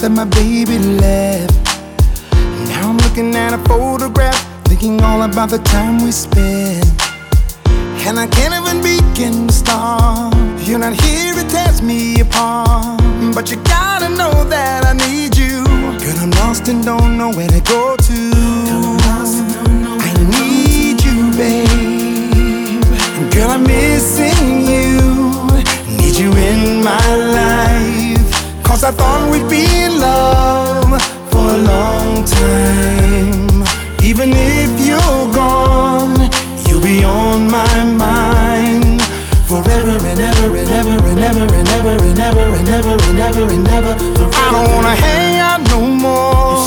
that my baby left. Now I'm looking at a photograph, thinking all about the time we spent. And I can't even begin to start. You're not here to tear me apart. But you gotta know that I need you. Girl, I'm lost and don't know where to go to. I need you, babe. Girl, I'm missing I thought we'd be in love for a long time. Even if you're gone, you'll be on my mind. Forever and ever and ever and ever and ever and ever and ever and ever and ever. I don't wanna hang out no more.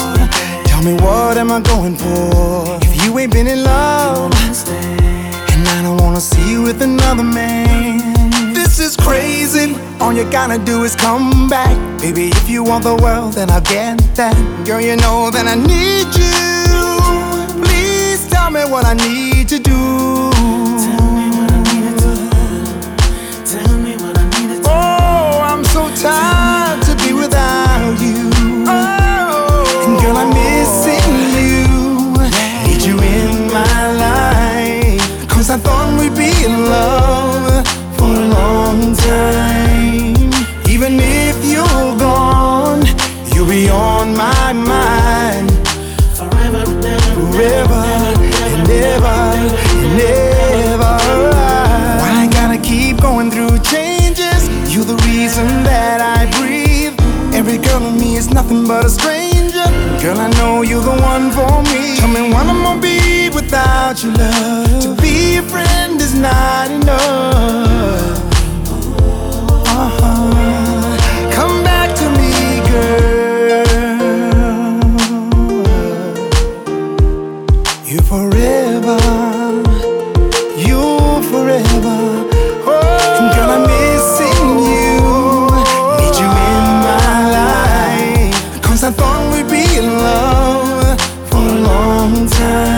Tell me what am I going for? If you ain't been in love, and I don't wanna see you with another man. All you gotta do is come back. Baby, if you want the world, then I'll get that. Girl, you know that I need you. Please tell me what I need to do. Ever and ever. Why I gotta keep going through changes? You're the reason that I breathe. Every girl in me is nothing but a stranger. Girl, I know you're the one for me. Tell me when I'm gonna be without your love. To be a friend is not enough. Uh-huh. Come back to me, girl. You forever, we'd be in love for a long time.